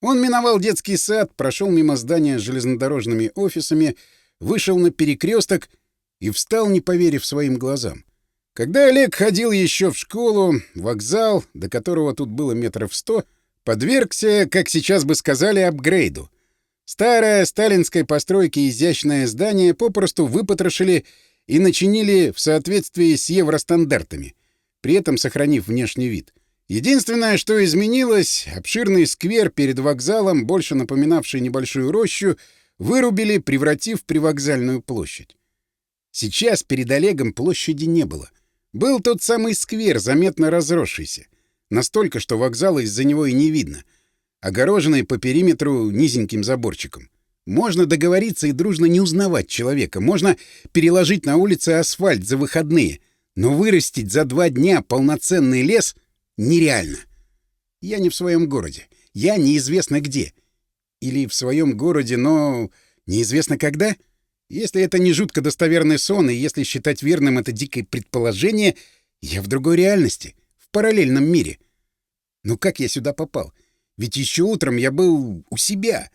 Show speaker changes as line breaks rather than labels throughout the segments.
Он миновал детский сад, прошел мимо здания с железнодорожными офисами, вышел на перекресток и встал, не поверив своим глазам. Когда Олег ходил еще в школу, вокзал, до которого тут было метров сто, подвергся, как сейчас бы сказали, апгрейду. Старое сталинской постройки изящное здание попросту выпотрошили и начинили в соответствии с евростандартами, при этом сохранив внешний вид. Единственное, что изменилось, обширный сквер перед вокзалом, больше напоминавший небольшую рощу, вырубили, превратив в привокзальную площадь. Сейчас перед Олегом площади не было. Был тот самый сквер, заметно разросшийся. Настолько, что вокзала из-за него и не видно. Огороженный по периметру низеньким заборчиком. Можно договориться и дружно не узнавать человека. Можно переложить на улице асфальт за выходные. Но вырастить за два дня полноценный лес — Нереально. Я не в своем городе. Я неизвестно где. Или в своем городе, но неизвестно когда. Если это не жутко достоверный сон, и если считать верным это дикое предположение, я в другой реальности, в параллельном мире. Но как я сюда попал? Ведь еще утром я был у себя.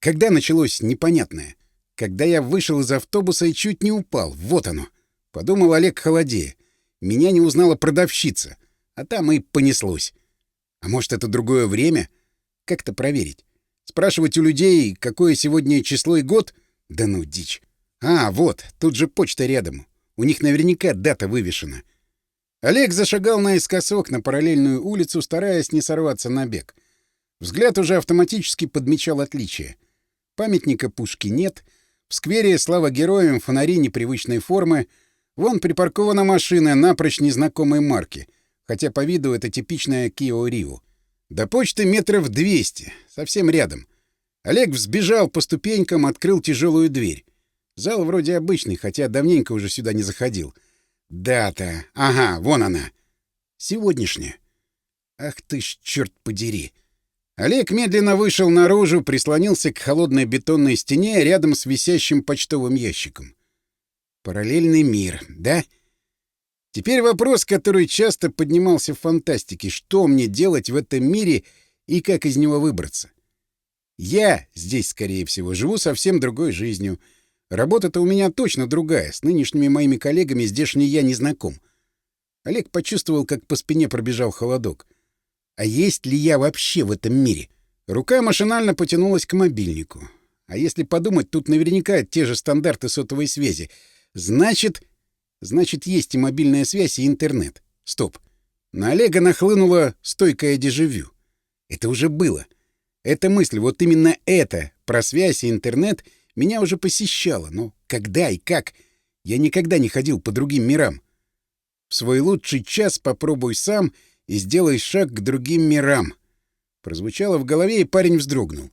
Когда началось непонятное? Когда я вышел из автобуса и чуть не упал. Вот оно. Подумал Олег холодея. Меня не узнала продавщица — а там и понеслось. А может, это другое время? Как-то проверить. Спрашивать у людей, какое сегодня число и год? Да ну, дичь. А, вот, тут же почта рядом. У них наверняка дата вывешена. Олег зашагал наискосок на параллельную улицу, стараясь не сорваться на бег. Взгляд уже автоматически подмечал отличие. Памятника пушки нет, в сквере слава героям фонари непривычной формы, вон припаркована машина напрочь незнакомой марки — хотя по виду это типичная Кио Риу. До почты метров 200, совсем рядом. Олег взбежал по ступенькам, открыл тяжелую дверь. Зал вроде обычный, хотя давненько уже сюда не заходил. Дата. Ага, вон она. Сегодняшняя. Ах ты ж, черт подери. Олег медленно вышел наружу, прислонился к холодной бетонной стене рядом с висящим почтовым ящиком. Параллельный мир, да? — Теперь вопрос, который часто поднимался в фантастике. Что мне делать в этом мире и как из него выбраться? Я здесь, скорее всего, живу совсем другой жизнью. Работа-то у меня точно другая. С нынешними моими коллегами здешний я не знаком. Олег почувствовал, как по спине пробежал холодок. А есть ли я вообще в этом мире? Рука машинально потянулась к мобильнику. А если подумать, тут наверняка те же стандарты сотовой связи. Значит... Значит, есть и мобильная связь, и интернет. Стоп. На Олега нахлынуло стойкое дежавю. Это уже было. Эта мысль, вот именно эта про связь и интернет, меня уже посещала. Но когда и как? Я никогда не ходил по другим мирам. В свой лучший час попробуй сам и сделай шаг к другим мирам. Прозвучало в голове, и парень вздрогнул.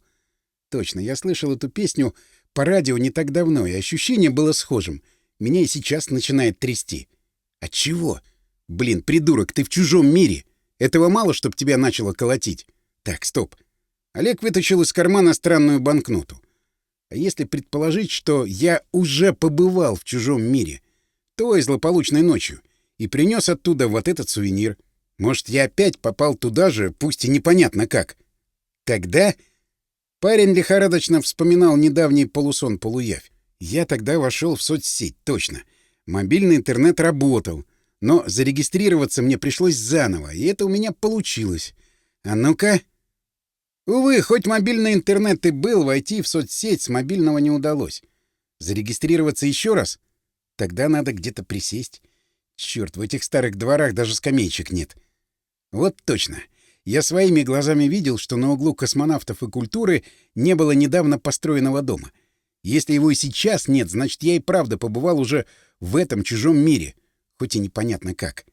Точно, я слышал эту песню по радио не так давно, и ощущение было схожим — меня и сейчас начинает трясти. От чего? Блин, придурок, ты в чужом мире. Этого мало, чтобы тебя начало колотить. Так, стоп. Олег вытащил из кармана странную банкноту. А если предположить, что я уже побывал в чужом мире, той злополучной ночью, и принес оттуда вот этот сувенир, может, я опять попал туда же, пусть и непонятно как. Тогда... Парень лихорадочно вспоминал недавний полусон-полуявь. Я тогда вошел в соцсеть, точно. Мобильный интернет работал, но зарегистрироваться мне пришлось заново, и это у меня получилось. А ну-ка... Увы, хоть мобильный интернет и был, войти в соцсеть с мобильного не удалось. Зарегистрироваться еще раз? Тогда надо где-то присесть. Черт, в этих старых дворах даже скамеечек нет. Вот точно. Я своими глазами видел, что на углу космонавтов и культуры не было недавно построенного дома. Если его и сейчас нет, значит, я и правда побывал уже в этом чужом мире, хоть и непонятно как.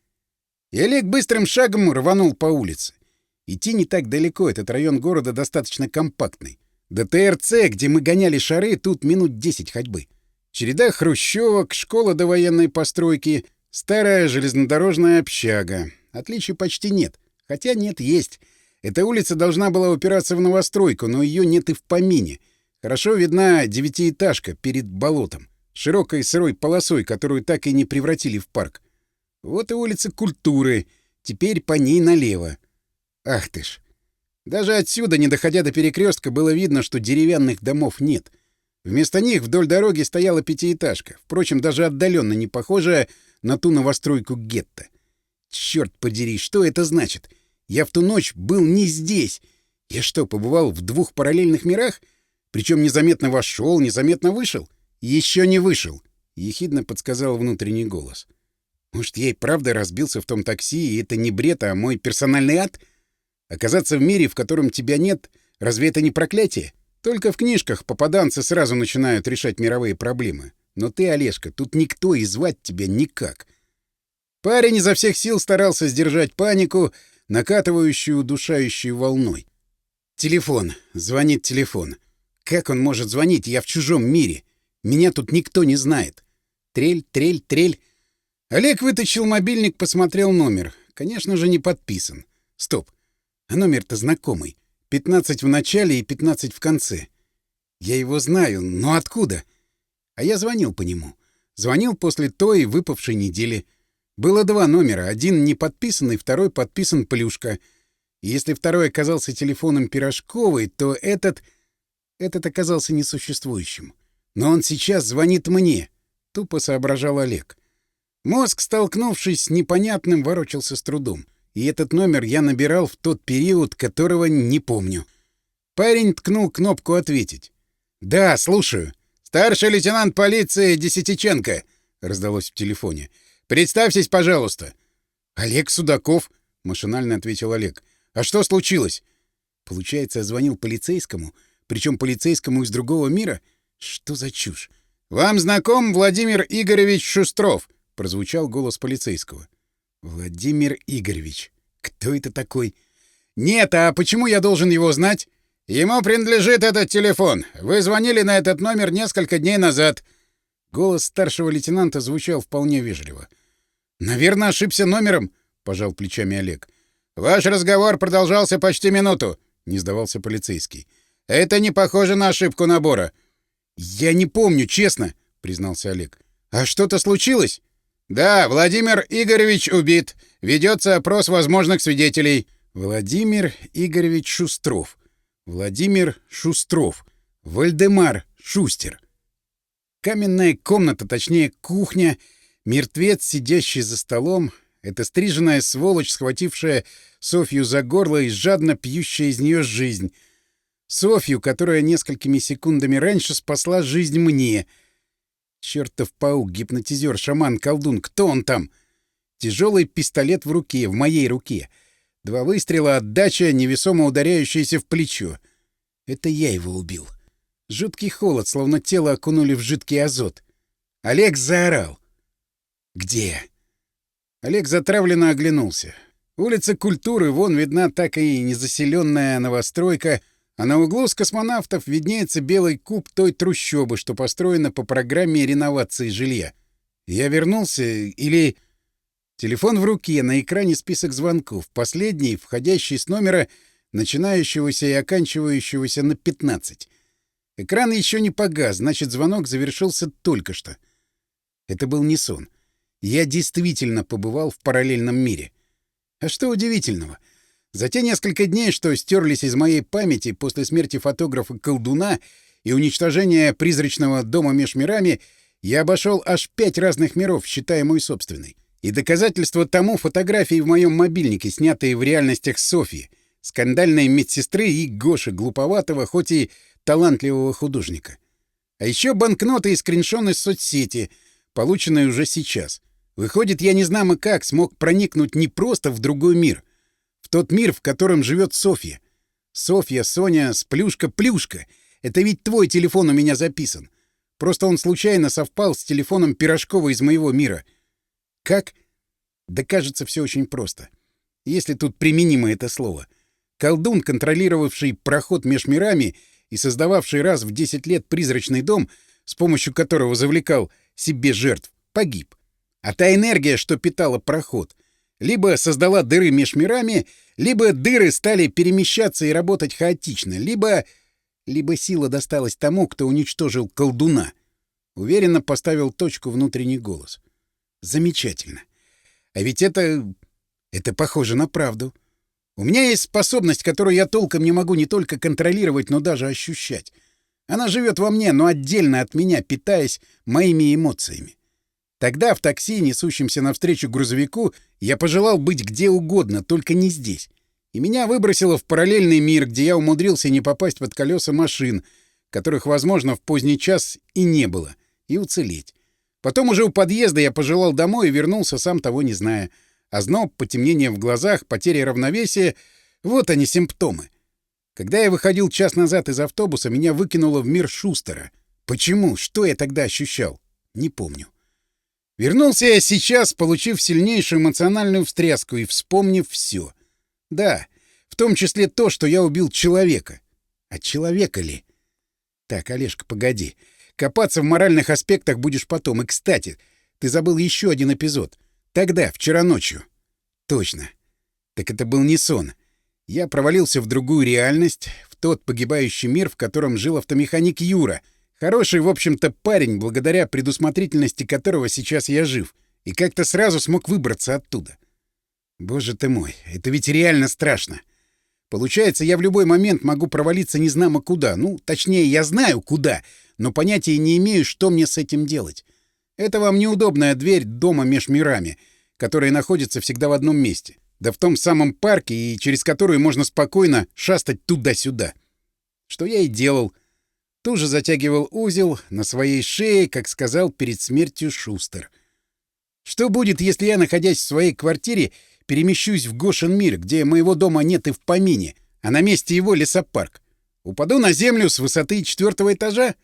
И Олег быстрым шагом рванул по улице. Идти не так далеко, этот район города достаточно компактный. До ТРЦ, где мы гоняли шары, тут минут 10 ходьбы. Череда хрущевок, школа до военной постройки, старая железнодорожная общага. Отличий почти нет. Хотя нет, есть. Эта улица должна была упираться в новостройку, но ее нет и в помине — Хорошо видна девятиэтажка перед болотом, широкой сырой полосой, которую так и не превратили в парк. Вот и улица культуры, теперь по ней налево. Ах ты ж! Даже отсюда, не доходя до перекрестка, было видно, что деревянных домов нет. Вместо них вдоль дороги стояла пятиэтажка, впрочем, даже отдаленно не похожая на ту новостройку гетто. Черт подери, что это значит? Я в ту ночь был не здесь. Я что, побывал в двух параллельных мирах — причем незаметно вошел, незаметно вышел. Еще не вышел, — ехидно подсказал внутренний голос. Может, я и правда разбился в том такси, и это не бред, а мой персональный ад? Оказаться в мире, в котором тебя нет, разве это не проклятие? Только в книжках попаданцы сразу начинают решать мировые проблемы. Но ты, Олежка, тут никто и звать тебя никак. Парень изо всех сил старался сдержать панику, накатывающую удушающей волной. Телефон. Звонит телефон. Как он может звонить? Я в чужом мире. Меня тут никто не знает. Трель, трель, трель. Олег вытащил мобильник, посмотрел номер. Конечно же, не подписан. Стоп. А номер-то знакомый. 15 в начале и 15 в конце. Я его знаю, но откуда? А я звонил по нему. Звонил после той выпавшей недели. Было два номера. Один не подписанный, второй подписан Плюшка. И если второй оказался телефоном Пирожковой, то этот этот оказался несуществующим. «Но он сейчас звонит мне», — тупо соображал Олег. Мозг, столкнувшись с непонятным, ворочался с трудом. И этот номер я набирал в тот период, которого не помню. Парень ткнул кнопку «Ответить». «Да, слушаю. Старший лейтенант полиции Десятиченко», — раздалось в телефоне. «Представьтесь, пожалуйста». «Олег Судаков», — машинально ответил Олег. «А что случилось?» Получается, звонил полицейскому, причем полицейскому из другого мира? Что за чушь? «Вам знаком Владимир Игоревич Шустров?» — прозвучал голос полицейского. «Владимир Игоревич. Кто это такой?» «Нет, а почему я должен его знать?» «Ему принадлежит этот телефон. Вы звонили на этот номер несколько дней назад». Голос старшего лейтенанта звучал вполне вежливо. «Наверное, ошибся номером», — пожал плечами Олег. «Ваш разговор продолжался почти минуту», — не сдавался полицейский. Это не похоже на ошибку набора. Я не помню, честно, признался Олег. А что-то случилось? Да, Владимир Игоревич убит. Ведется опрос возможных свидетелей. Владимир Игоревич Шустров. Владимир Шустров. Вальдемар Шустер. Каменная комната, точнее кухня, мертвец, сидящий за столом, это стриженная сволочь, схватившая Софью за горло и жадно пьющая из нее жизнь — Софью, которая несколькими секундами раньше спасла жизнь мне. Чертов паук, гипнотизер, шаман, колдун, кто он там? Тяжелый пистолет в руке, в моей руке. Два выстрела, отдача, невесомо ударяющаяся в плечо. Это я его убил. Жуткий холод, словно тело окунули в жидкий азот. Олег заорал. «Где?» Олег затравленно оглянулся. Улица культуры, вон видна так и незаселенная новостройка — а на углу с космонавтов виднеется белый куб той трущобы, что построена по программе реновации жилья. Я вернулся или... Телефон в руке, на экране список звонков, последний, входящий с номера, начинающегося и оканчивающегося на 15. Экран еще не погас, значит, звонок завершился только что. Это был не сон. Я действительно побывал в параллельном мире. А что удивительного — за те несколько дней, что стерлись из моей памяти после смерти фотографа-колдуна и уничтожения призрачного дома меж мирами, я обошел аж пять разных миров, считая мой собственный. И доказательство тому фотографии в моем мобильнике, снятые в реальностях Софьи, скандальной медсестры и Гоши Глуповатого, хоть и талантливого художника. А еще банкноты и скриншоны из соцсети, полученные уже сейчас. Выходит, я незнамо как смог проникнуть не просто в другой мир — в тот мир, в котором живет Софья. Софья, Соня, Сплюшка, Плюшка. Это ведь твой телефон у меня записан. Просто он случайно совпал с телефоном Пирожкова из моего мира. Как? Да кажется, все очень просто. Если тут применимо это слово. Колдун, контролировавший проход меж мирами и создававший раз в 10 лет призрачный дом, с помощью которого завлекал себе жертв, погиб. А та энергия, что питала проход — либо создала дыры меж мирами, либо дыры стали перемещаться и работать хаотично, либо... либо сила досталась тому, кто уничтожил колдуна. Уверенно поставил точку внутренний голос. Замечательно. А ведь это... это похоже на правду. У меня есть способность, которую я толком не могу не только контролировать, но даже ощущать. Она живет во мне, но отдельно от меня, питаясь моими эмоциями. Тогда в такси, несущемся навстречу грузовику, я пожелал быть где угодно, только не здесь. И меня выбросило в параллельный мир, где я умудрился не попасть под колеса машин, которых, возможно, в поздний час и не было, и уцелеть. Потом уже у подъезда я пожелал домой и вернулся, сам того не зная. а Озноб, потемнение в глазах, потеря равновесия — вот они симптомы. Когда я выходил час назад из автобуса, меня выкинуло в мир Шустера. Почему? Что я тогда ощущал? Не помню. Вернулся я сейчас, получив сильнейшую эмоциональную встряску и вспомнив все. Да, в том числе то, что я убил человека. А человека ли? Так, Олежка, погоди. Копаться в моральных аспектах будешь потом. И, кстати, ты забыл еще один эпизод. Тогда, вчера ночью. Точно. Так это был не сон. Я провалился в другую реальность, в тот погибающий мир, в котором жил автомеханик Юра — Хороший, в общем-то, парень, благодаря предусмотрительности которого сейчас я жив, и как-то сразу смог выбраться оттуда. Боже ты мой, это ведь реально страшно. Получается, я в любой момент могу провалиться незнамо куда. Ну, точнее, я знаю куда, но понятия не имею, что мне с этим делать. Это вам неудобная дверь дома меж мирами, которая находится всегда в одном месте. Да в том самом парке, и через которую можно спокойно шастать туда-сюда. Что я и делал — Туже затягивал узел на своей шее, как сказал перед смертью Шустер. «Что будет, если я, находясь в своей квартире, перемещусь в Гошин мир, где моего дома нет и в помине, а на месте его лесопарк? Упаду на землю с высоты четвертого этажа?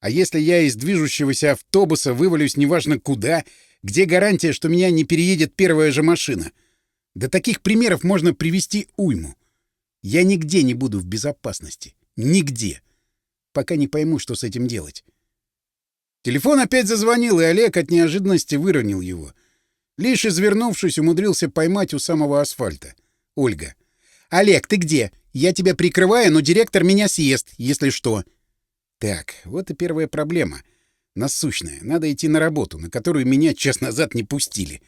А если я из движущегося автобуса вывалюсь неважно куда, где гарантия, что меня не переедет первая же машина? Да таких примеров можно привести уйму. Я нигде не буду в безопасности. Нигде пока не пойму, что с этим делать. Телефон опять зазвонил, и Олег от неожиданности выронил его. Лишь извернувшись, умудрился поймать у самого асфальта. Ольга. «Олег, ты где? Я тебя прикрываю, но директор меня съест, если что». Так, вот и первая проблема. Насущная. Надо идти на работу, на которую меня час назад не пустили.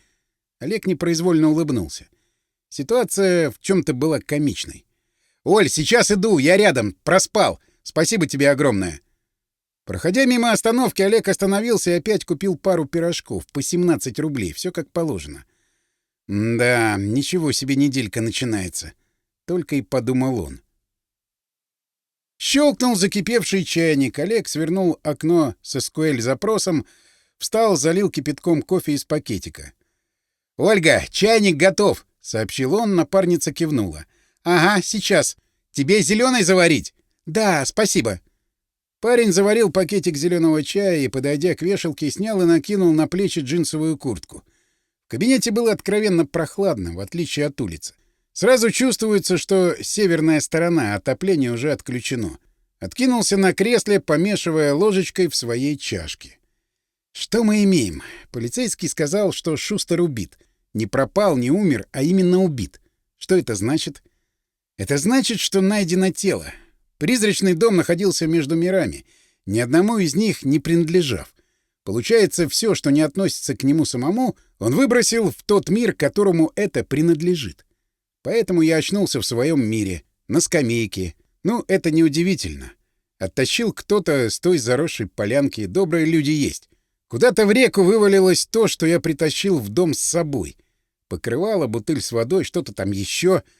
Олег непроизвольно улыбнулся. Ситуация в чем то была комичной. «Оль, сейчас иду, я рядом, проспал. Спасибо тебе огромное. Проходя мимо остановки, Олег остановился и опять купил пару пирожков по 17 рублей, все как положено. Да, ничего себе неделька начинается. Только и подумал он. Щелкнул закипевший чайник. Олег свернул окно с SQL запросом, встал, залил кипятком кофе из пакетика. «Ольга, чайник готов!» — сообщил он, напарница кивнула. «Ага, сейчас. Тебе зеленый заварить?» «Да, спасибо». Парень заварил пакетик зеленого чая и, подойдя к вешалке, снял и накинул на плечи джинсовую куртку. В кабинете было откровенно прохладно, в отличие от улицы. Сразу чувствуется, что северная сторона отопление уже отключено. Откинулся на кресле, помешивая ложечкой в своей чашке. Что мы имеем? Полицейский сказал, что Шустер убит. Не пропал, не умер, а именно убит. Что это значит? Это значит, что найдено тело. Призрачный дом находился между мирами, ни одному из них не принадлежав. Получается, все, что не относится к нему самому, он выбросил в тот мир, которому это принадлежит. Поэтому я очнулся в своем мире, на скамейке. Ну, это неудивительно. Оттащил кто-то с той заросшей полянки, добрые люди есть. Куда-то в реку вывалилось то, что я притащил в дом с собой. Покрывало, бутыль с водой, что-то там еще —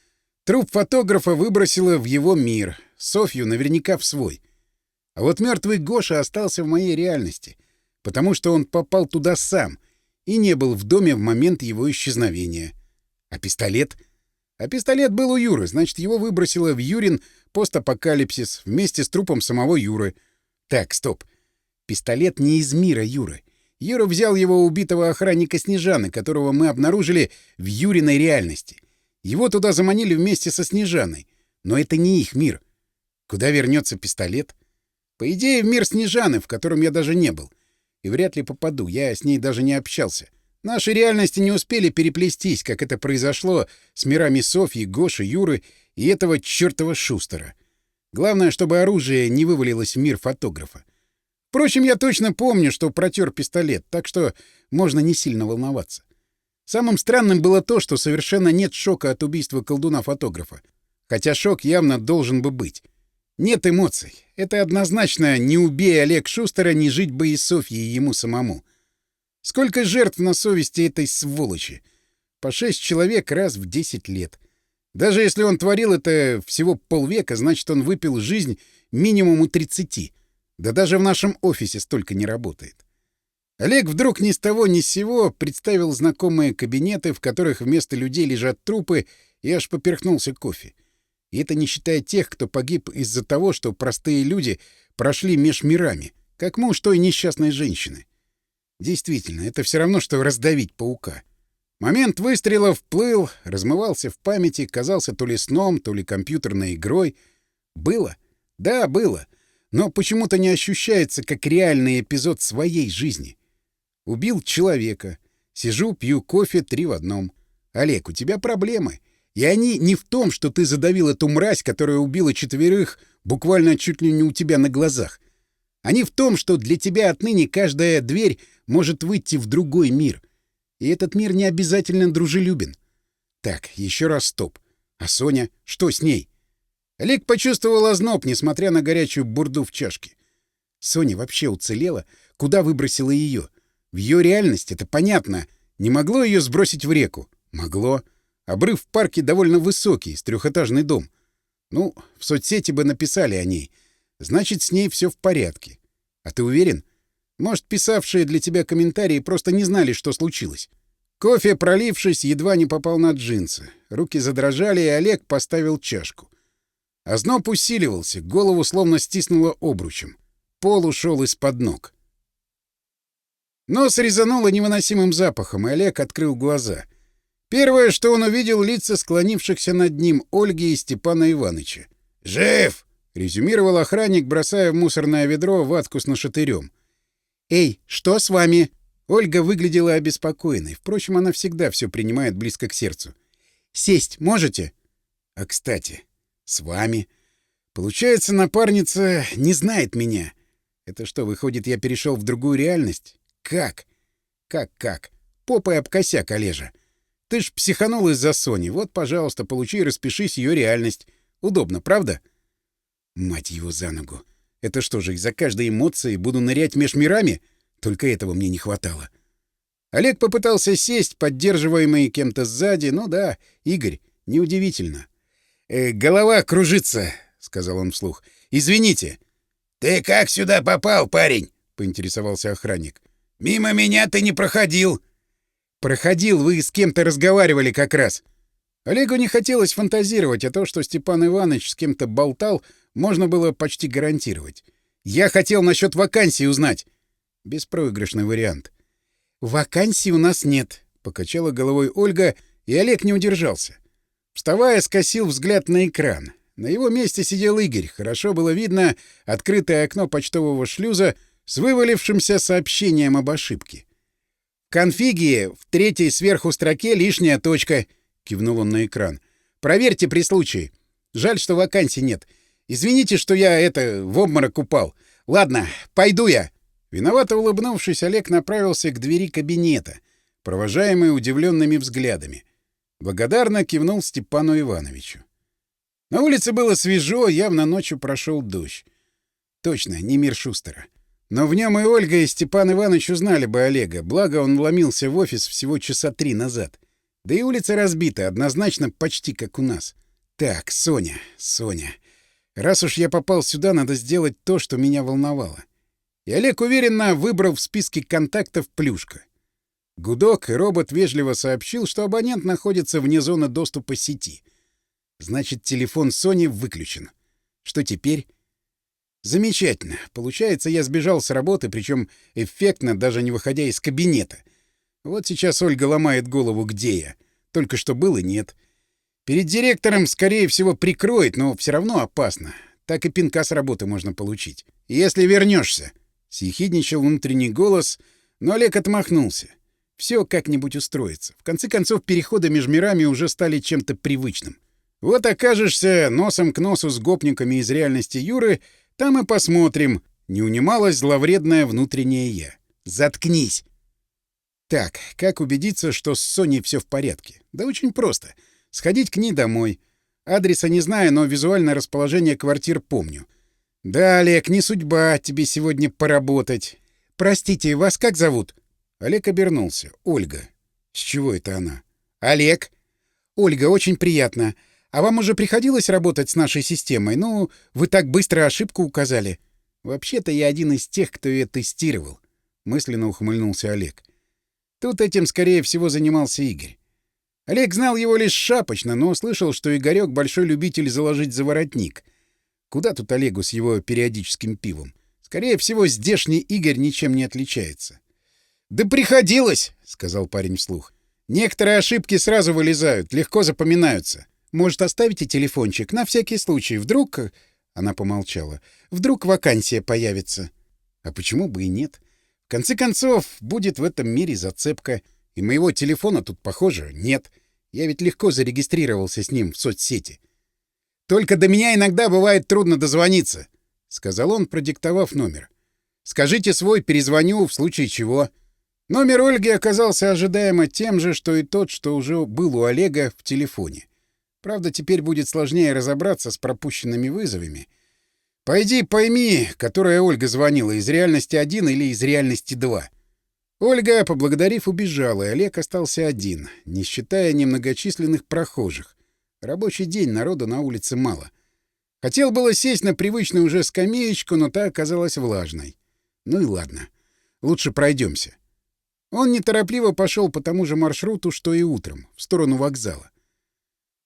Труп фотографа выбросило в его мир, Софью наверняка в свой. А вот мертвый Гоша остался в моей реальности, потому что он попал туда сам и не был в доме в момент его исчезновения. А пистолет? А пистолет был у Юры, значит, его выбросило в Юрин постапокалипсис вместе с трупом самого Юры. Так, стоп. Пистолет не из мира Юры. Юра взял его убитого охранника Снежаны, которого мы обнаружили в Юриной реальности — его туда заманили вместе со Снежаной. Но это не их мир. Куда вернется пистолет? По идее, в мир Снежаны, в котором я даже не был. И вряд ли попаду, я с ней даже не общался. Наши реальности не успели переплестись, как это произошло с мирами Софьи, Гоши, Юры и этого чертова Шустера. Главное, чтобы оружие не вывалилось в мир фотографа. Впрочем, я точно помню, что протер пистолет, так что можно не сильно волноваться. Самым странным было то, что совершенно нет шока от убийства колдуна-фотографа. Хотя шок явно должен бы быть. Нет эмоций. Это однозначно «не убей Олег Шустера, не жить бы и Софьи ему самому». Сколько жертв на совести этой сволочи? По шесть человек раз в десять лет. Даже если он творил это всего полвека, значит, он выпил жизнь минимум у тридцати. Да даже в нашем офисе столько не работает. Олег вдруг ни с того ни с сего представил знакомые кабинеты, в которых вместо людей лежат трупы, и аж поперхнулся кофе. И это не считая тех, кто погиб из-за того, что простые люди прошли меж мирами, как муж той несчастной женщины. Действительно, это все равно, что раздавить паука. Момент выстрела вплыл, размывался в памяти, казался то ли сном, то ли компьютерной игрой. Было? Да, было. Но почему-то не ощущается, как реальный эпизод своей жизни. Убил человека. Сижу, пью кофе три в одном. Олег, у тебя проблемы. И они не в том, что ты задавил эту мразь, которая убила четверых буквально чуть ли не у тебя на глазах. Они в том, что для тебя отныне каждая дверь может выйти в другой мир. И этот мир не обязательно дружелюбен. Так, еще раз стоп. А Соня? Что с ней? Олег почувствовал озноб, несмотря на горячую бурду в чашке. Соня вообще уцелела? Куда выбросила ее? В ее реальность это понятно. Не могло ее сбросить в реку? Могло. Обрыв в парке довольно высокий, с трехэтажный дом. Ну, в соцсети бы написали о ней. Значит, с ней все в порядке. А ты уверен? Может, писавшие для тебя комментарии просто не знали, что случилось. Кофе, пролившись, едва не попал на джинсы. Руки задрожали, и Олег поставил чашку. Озноб усиливался, голову словно стиснуло обручем. Пол ушел из-под ног. — Нос резануло невыносимым запахом, и Олег открыл глаза. Первое, что он увидел, лица склонившихся над ним Ольги и Степана Ивановича. «Жив!» — резюмировал охранник, бросая в мусорное ведро ватку с нашатырем. «Эй, что с вами?» Ольга выглядела обеспокоенной. Впрочем, она всегда все принимает близко к сердцу. «Сесть можете?» «А, кстати, с вами...» «Получается, напарница не знает меня. Это что, выходит, я перешел в другую реальность? Как? Как-как? Попой об косяк, Олежа. Ты ж психанул из-за Сони. Вот, пожалуйста, получи и распишись ее реальность. Удобно, правда? Мать его за ногу. Это что же, из-за каждой эмоции буду нырять меж мирами? Только этого мне не хватало. Олег попытался сесть, поддерживаемый кем-то сзади. Ну да, Игорь, неудивительно. «Э, «Голова кружится», — сказал он вслух. «Извините». «Ты как сюда попал, парень?» — поинтересовался охранник. «Мимо меня ты не проходил!» «Проходил, вы с кем-то разговаривали как раз!» Олегу не хотелось фантазировать, а то, что Степан Иванович с кем-то болтал, можно было почти гарантировать. «Я хотел насчет вакансии узнать!» Беспроигрышный вариант. «Вакансий у нас нет», — покачала головой Ольга, и Олег не удержался. Вставая, скосил взгляд на экран. На его месте сидел Игорь. Хорошо было видно открытое окно почтового шлюза — с вывалившимся сообщением об ошибке. «В конфиге в третьей сверху строке лишняя точка», — кивнул он на экран. «Проверьте при случае. Жаль, что вакансий нет. Извините, что я это в обморок упал. Ладно, пойду я». Виновато улыбнувшись, Олег направился к двери кабинета, провожаемый удивленными взглядами. Благодарно кивнул Степану Ивановичу. На улице было свежо, явно ночью прошел дождь. Точно, не мир Шустера. Но в нем и Ольга, и Степан Иванович узнали бы Олега, благо он вломился в офис всего часа три назад. Да и улица разбита, однозначно почти как у нас. Так, Соня, Соня. Раз уж я попал сюда, надо сделать то, что меня волновало. И Олег уверенно выбрал в списке контактов плюшка. Гудок, и робот вежливо сообщил, что абонент находится вне зоны доступа сети. Значит, телефон Сони выключен. Что теперь? Замечательно. Получается, я сбежал с работы, причем эффектно, даже не выходя из кабинета. Вот сейчас Ольга ломает голову, где я. Только что был и нет. Перед директором, скорее всего, прикроет, но все равно опасно. Так и пинка с работы можно получить. Если вернешься. Съехидничал внутренний голос, но Олег отмахнулся. Все как-нибудь устроится. В конце концов, переходы между мирами уже стали чем-то привычным. Вот окажешься носом к носу с гопниками из реальности Юры — там и посмотрим. Не унималась зловредное внутреннее я. Заткнись. Так, как убедиться, что с Соней все в порядке? Да очень просто. Сходить к ней домой. Адреса не знаю, но визуальное расположение квартир помню. Да, Олег, не судьба тебе сегодня поработать. Простите, вас как зовут? Олег обернулся. Ольга. С чего это она? Олег. Ольга, очень приятно. А вам уже приходилось работать с нашей системой? Ну, вы так быстро ошибку указали». «Вообще-то я один из тех, кто ее тестировал», — мысленно ухмыльнулся Олег. Тут этим, скорее всего, занимался Игорь. Олег знал его лишь шапочно, но слышал, что Игорек — большой любитель заложить за воротник. Куда тут Олегу с его периодическим пивом? Скорее всего, здешний Игорь ничем не отличается. «Да приходилось!» — сказал парень вслух. «Некоторые ошибки сразу вылезают, легко запоминаются. Может, оставите телефончик? На всякий случай. Вдруг...» Она помолчала. «Вдруг вакансия появится?» «А почему бы и нет? В конце концов, будет в этом мире зацепка. И моего телефона тут, похоже, нет. Я ведь легко зарегистрировался с ним в соцсети». «Только до меня иногда бывает трудно дозвониться», — сказал он, продиктовав номер. «Скажите свой, перезвоню, в случае чего». Номер Ольги оказался ожидаемо тем же, что и тот, что уже был у Олега в телефоне. Правда, теперь будет сложнее разобраться с пропущенными вызовами. Пойди пойми, которая Ольга звонила, из реальности 1 или из реальности 2. Ольга, поблагодарив, убежала, и Олег остался один, не считая немногочисленных прохожих. Рабочий день, народу на улице мало. Хотел было сесть на привычную уже скамеечку, но та оказалась влажной. Ну и ладно. Лучше пройдемся. Он неторопливо пошел по тому же маршруту, что и утром, в сторону вокзала.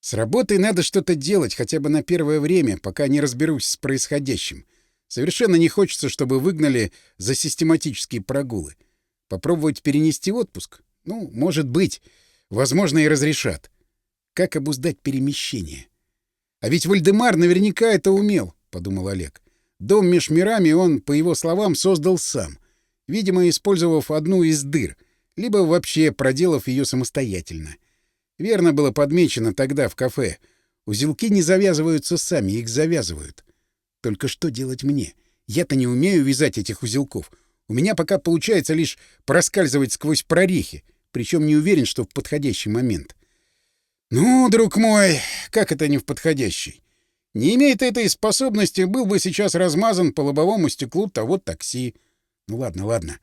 С работой надо что-то делать хотя бы на первое время, пока не разберусь с происходящим. Совершенно не хочется, чтобы выгнали за систематические прогулы. Попробовать перенести отпуск? Ну, может быть. Возможно, и разрешат. Как обуздать перемещение? А ведь Вальдемар наверняка это умел, — подумал Олег. Дом меж мирами он, по его словам, создал сам. Видимо, использовав одну из дыр, либо вообще проделав ее самостоятельно. Верно было подмечено тогда в кафе. Узелки не завязываются сами, их завязывают. Только что делать мне? Я-то не умею вязать этих узелков. У меня пока получается лишь проскальзывать сквозь прорехи, причем не уверен, что в подходящий момент. Ну, друг мой, как это не в подходящий? Не имеет этой способности, был бы сейчас размазан по лобовому стеклу того такси. Ну ладно, ладно.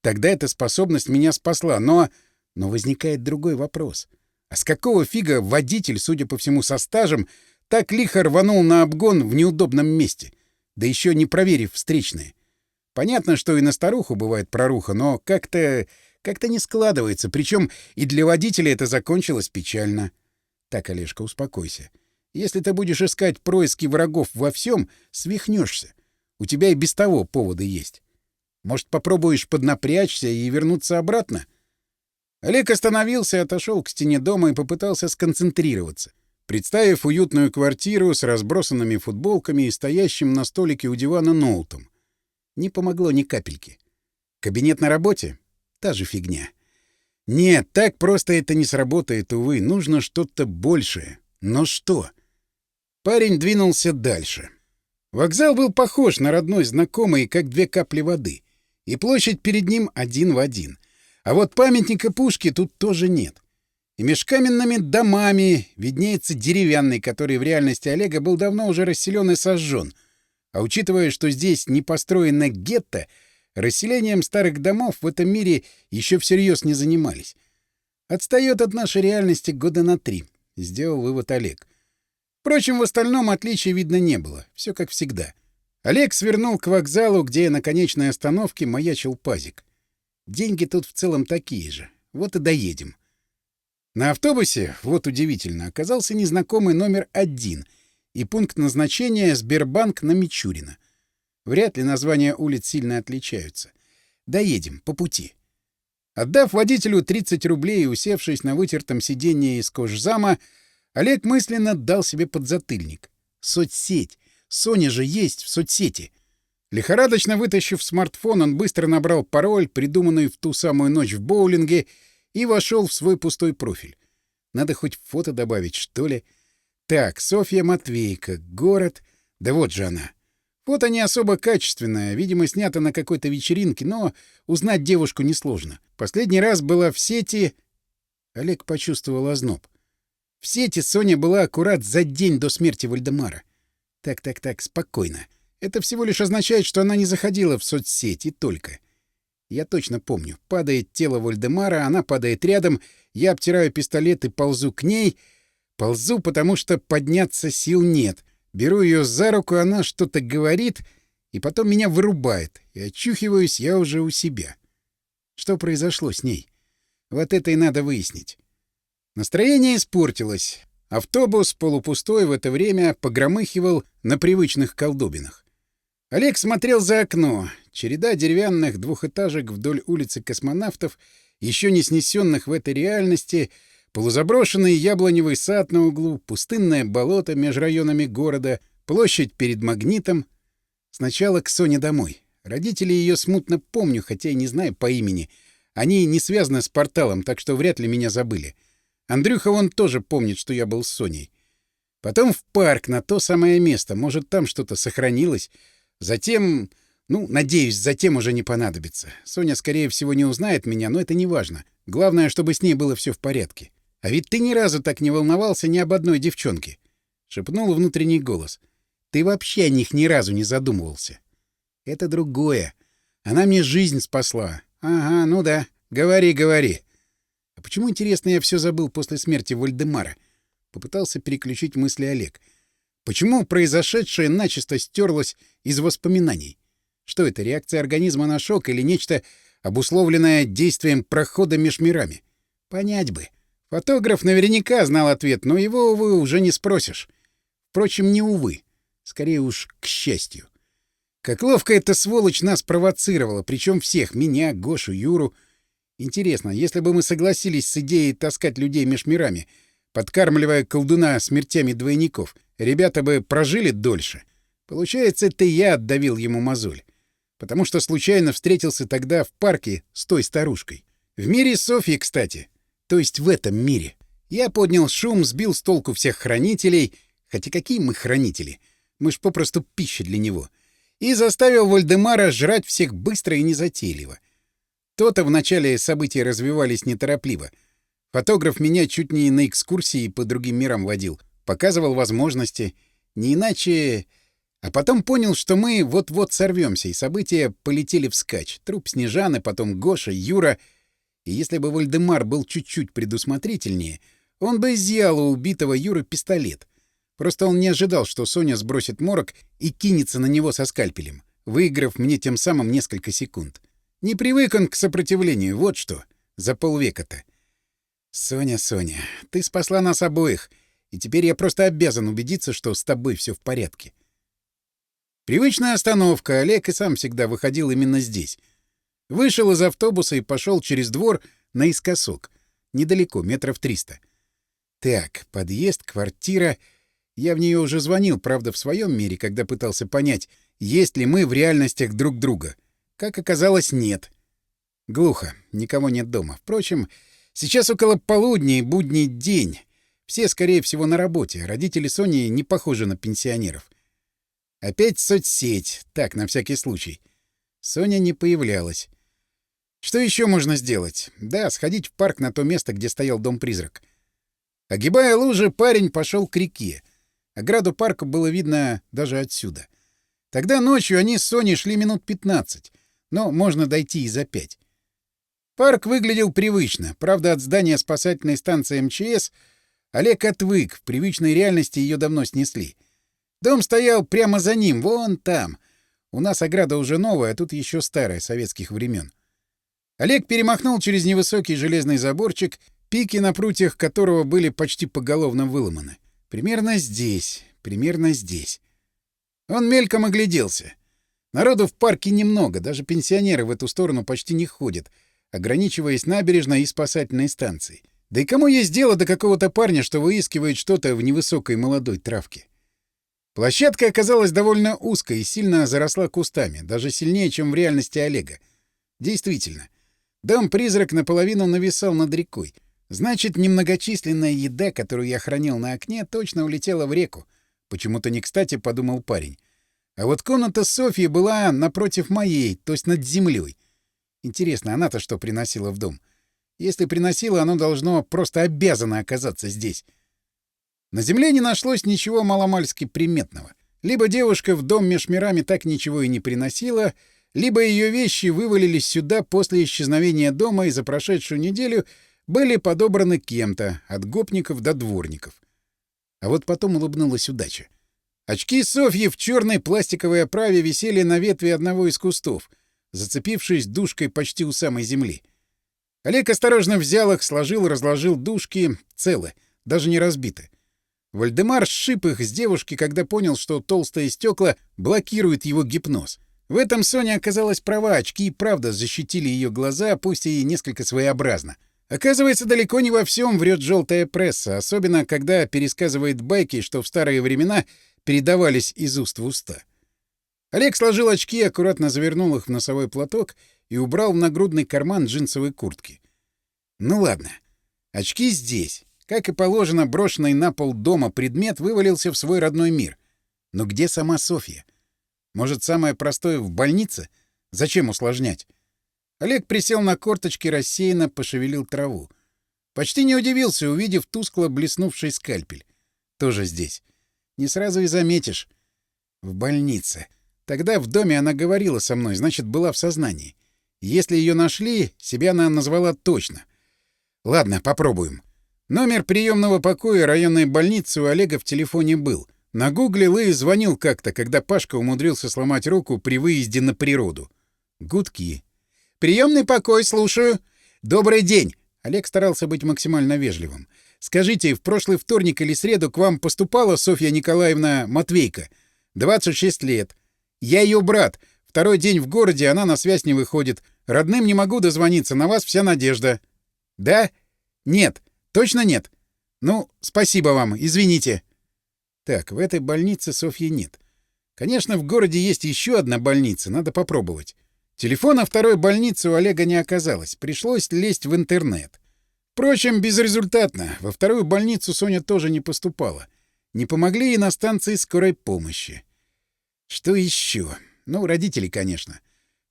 Тогда эта способность меня спасла, но... Но возникает другой вопрос — а с какого фига водитель, судя по всему со стажем, так лихо рванул на обгон в неудобном месте, да еще не проверив встречные? Понятно, что и на старуху бывает проруха, но как-то... как-то не складывается, причем и для водителя это закончилось печально. Так, Олежка, успокойся. Если ты будешь искать происки врагов во всем, свихнешься. У тебя и без того поводы есть. Может, попробуешь поднапрячься и вернуться обратно? — Олег остановился, отошел к стене дома и попытался сконцентрироваться. Представив уютную квартиру с разбросанными футболками и стоящим на столике у дивана ноутом. Не помогло ни капельки. Кабинет на работе? Та же фигня. Нет, так просто это не сработает, увы. Нужно что-то большее. Но что? Парень двинулся дальше. Вокзал был похож на родной знакомый, как две капли воды. И площадь перед ним один в один — а вот памятника пушки тут тоже нет. И межкаменными домами виднеется деревянный, который в реальности Олега был давно уже расселен и сожжен. А учитывая, что здесь не построено гетто, расселением старых домов в этом мире еще всерьез не занимались. Отстает от нашей реальности года на три, — сделал вывод Олег. Впрочем, в остальном отличий видно не было. Все как всегда. Олег свернул к вокзалу, где на конечной остановке маячил пазик. Деньги тут в целом такие же. Вот и доедем. На автобусе, вот удивительно, оказался незнакомый номер один и пункт назначения Сбербанк на Мичурина. Вряд ли названия улиц сильно отличаются. Доедем, по пути. Отдав водителю 30 рублей и усевшись на вытертом сиденье из кожзама, Олег мысленно дал себе подзатыльник. Соцсеть. Соня же есть в соцсети. Лихорадочно вытащив смартфон, он быстро набрал пароль, придуманный в ту самую ночь в боулинге, и вошел в свой пустой профиль. Надо хоть фото добавить, что ли. Так, Софья Матвейка, город. Да вот же она. Фото не особо качественное, видимо, снято на какой-то вечеринке, но узнать девушку несложно. Последний раз была в сети... Олег почувствовал озноб. В сети Соня была аккурат за день до смерти Вальдемара. Так-так-так, спокойно. Это всего лишь означает, что она не заходила в соцсети только. Я точно помню. Падает тело Вольдемара, она падает рядом, я обтираю пистолет и ползу к ней. Ползу, потому что подняться сил нет. Беру ее за руку, она что-то говорит, и потом меня вырубает, и очухиваюсь я уже у себя. Что произошло с ней? Вот это и надо выяснить. Настроение испортилось. Автобус, полупустой в это время, погромыхивал на привычных колдобинах. Олег смотрел за окно. Череда деревянных двухэтажек вдоль улицы космонавтов, еще не снесенных в этой реальности, полузаброшенный яблоневый сад на углу, пустынное болото между районами города, площадь перед магнитом. Сначала к Соне домой. Родители ее смутно помню, хотя и не знаю по имени. Они не связаны с порталом, так что вряд ли меня забыли. Андрюха он тоже помнит, что я был с Соней. Потом в парк, на то самое место. Может, там что-то сохранилось, Затем... Ну, надеюсь, затем уже не понадобится. Соня, скорее всего, не узнает меня, но это не важно. Главное, чтобы с ней было все в порядке. А ведь ты ни разу так не волновался ни об одной девчонке. Шепнул внутренний голос. Ты вообще о них ни разу не задумывался. Это другое. Она мне жизнь спасла. Ага, ну да. Говори, говори. А почему, интересно, я все забыл после смерти Вольдемара? Попытался переключить мысли Олег. — Почему произошедшее начисто стерлось из воспоминаний? Что это, реакция организма на шок или нечто, обусловленное действием прохода меж мирами? Понять бы. Фотограф наверняка знал ответ, но его, увы, уже не спросишь. Впрочем, не увы. Скорее уж, к счастью. Как ловко эта сволочь нас провоцировала, причем всех — меня, Гошу, Юру. Интересно, если бы мы согласились с идеей таскать людей меж мирами, подкармливая колдуна смертями двойников, Ребята бы прожили дольше. Получается, это я отдавил ему мозоль. Потому что случайно встретился тогда в парке с той старушкой. В мире Софьи, кстати. То есть в этом мире. Я поднял шум, сбил с толку всех хранителей. Хотя какие мы хранители? Мы ж попросту пища для него. И заставил Вальдемара жрать всех быстро и незатейливо. То-то в начале события развивались неторопливо. Фотограф меня чуть не на экскурсии по другим мирам водил — показывал возможности, не иначе... А потом понял, что мы вот-вот сорвемся, и события полетели вскачь. Труп Снежаны, потом Гоша, Юра. И если бы Вольдемар был чуть-чуть предусмотрительнее, он бы изъял у убитого Юры пистолет. Просто он не ожидал, что Соня сбросит морок и кинется на него со скальпелем, выиграв мне тем самым несколько секунд. Не привык он к сопротивлению, вот что. За полвека-то. «Соня, Соня, ты спасла нас обоих. И теперь я просто обязан убедиться, что с тобой все в порядке. Привычная остановка. Олег и сам всегда выходил именно здесь. Вышел из автобуса и пошел через двор наискосок. Недалеко, метров триста. Так, подъезд, квартира. Я в нее уже звонил, правда, в своем мире, когда пытался понять, есть ли мы в реальностях друг друга. Как оказалось, нет. Глухо, никого нет дома. Впрочем, сейчас около полудня и будний день. Все, скорее всего, на работе. Родители Сони не похожи на пенсионеров. Опять соцсеть. Так, на всякий случай. Соня не появлялась. Что еще можно сделать? Да, сходить в парк на то место, где стоял дом-призрак. Огибая лужи, парень пошел к реке. Ограду парка было видно даже отсюда. Тогда ночью они с Соней шли минут 15, но можно дойти и за пять. Парк выглядел привычно, правда, от здания спасательной станции МЧС — Олег отвык, в привычной реальности ее давно снесли. Дом стоял прямо за ним, вон там. У нас ограда уже новая, а тут еще старая, советских времен. Олег перемахнул через невысокий железный заборчик, пики на прутьях которого были почти поголовно выломаны. Примерно здесь, примерно здесь. Он мельком огляделся. Народу в парке немного, даже пенсионеры в эту сторону почти не ходят, ограничиваясь набережной и спасательной станцией. Да и кому есть дело до какого-то парня, что выискивает что-то в невысокой молодой травке? Площадка оказалась довольно узкой и сильно заросла кустами, даже сильнее, чем в реальности Олега. Действительно, дом призрак наполовину нависал над рекой. Значит, немногочисленная еда, которую я хранил на окне, точно улетела в реку. Почему-то не кстати, подумал парень. А вот комната Софьи была напротив моей, то есть над землей. Интересно, она-то что приносила в дом? — если приносило, оно должно просто обязано оказаться здесь. На земле не нашлось ничего маломальски приметного. Либо девушка в дом меж мирами так ничего и не приносила, либо ее вещи вывалились сюда после исчезновения дома и за прошедшую неделю были подобраны кем-то, от гопников до дворников. А вот потом улыбнулась удача. Очки Софьи в черной пластиковой оправе висели на ветви одного из кустов, зацепившись душкой почти у самой земли. Олег осторожно взял их, сложил и разложил дужки целы, даже не разбиты. Вальдемар сшиб их с девушки, когда понял, что толстые стекла блокируют его гипноз. В этом Соня оказалась права, очки и правда защитили ее глаза, пусть и несколько своеобразно. Оказывается, далеко не во всем врет желтая пресса, особенно когда пересказывает байки, что в старые времена передавались из уст в уста. Олег сложил очки, аккуратно завернул их в носовой платок — и убрал в нагрудный карман джинсовой куртки. Ну ладно. Очки здесь. Как и положено, брошенный на пол дома предмет вывалился в свой родной мир. Но где сама Софья? Может, самое простое в больнице? Зачем усложнять? Олег присел на корточки, рассеянно пошевелил траву. Почти не удивился, увидев тускло блеснувший скальпель. Тоже здесь. Не сразу и заметишь. В больнице. Тогда в доме она говорила со мной, значит, была в сознании. Если ее нашли, себя она назвала точно. Ладно, попробуем. Номер приемного покоя районной больницы у Олега в телефоне был. На Гугле и звонил как-то, когда Пашка умудрился сломать руку при выезде на природу. Гудки. «Приемный покой, слушаю. Добрый день!» Олег старался быть максимально вежливым. «Скажите, в прошлый вторник или среду к вам поступала Софья Николаевна Матвейка? 26 лет. Я ее брат. Второй день в городе, она на связь не выходит. Родным не могу дозвониться, на вас вся надежда». «Да? Нет. Точно нет? Ну, спасибо вам, извините». «Так, в этой больнице Софьи нет. Конечно, в городе есть еще одна больница, надо попробовать. Телефона второй больницы у Олега не оказалось, пришлось лезть в интернет. Впрочем, безрезультатно. Во вторую больницу Соня тоже не поступала. Не помогли и на станции скорой помощи. Что еще? Ну, родители, конечно.